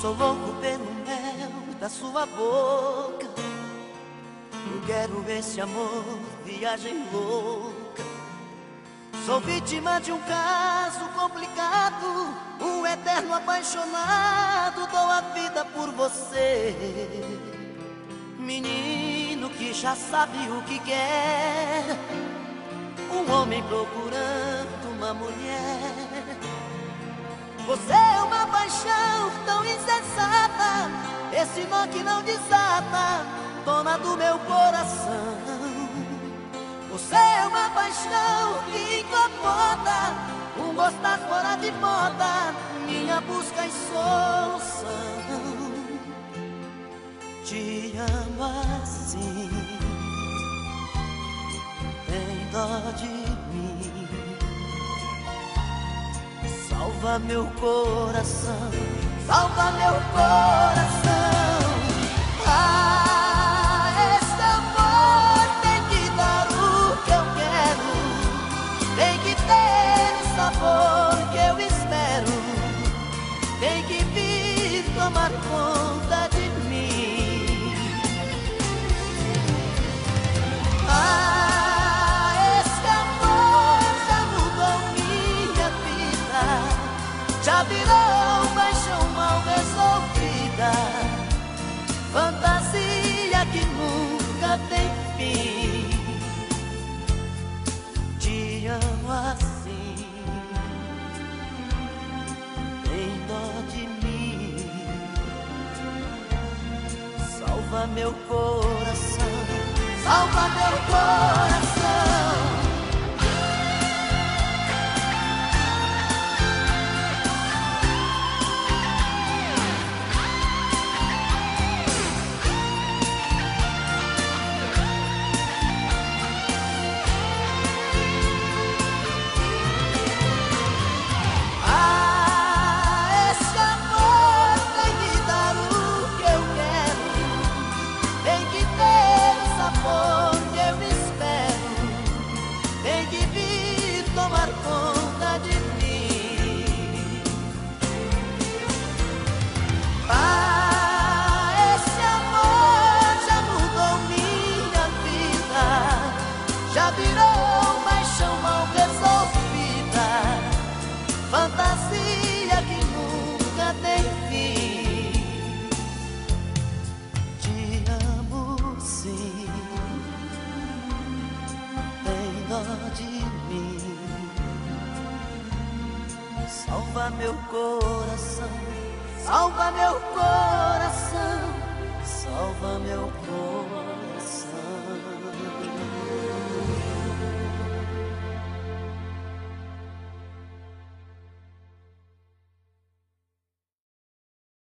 Sou louco pelo mel da sua boca. Eu quero esse amor, viagem louca. Sou vítima de um caso complicado, um eterno apaixonado. Dou a vida por você, menino que já sabe o que quer. Um homem procurando uma mulher. Você é uma paixão tão insensata, esse nó que não desata, dona do meu coração. Você é uma paixão que incomoda, um gostar fora de moda, minha busca e solução. Te amo assim, tem dó de mim. Salva meu coração, salva meu coração. Ah, esse amor tem que dar o que eu quero, tem que ter o sabor que eu espero, tem que vir tomar salva meu coração, salva meu coração. Salva meu coração, salva meu coração.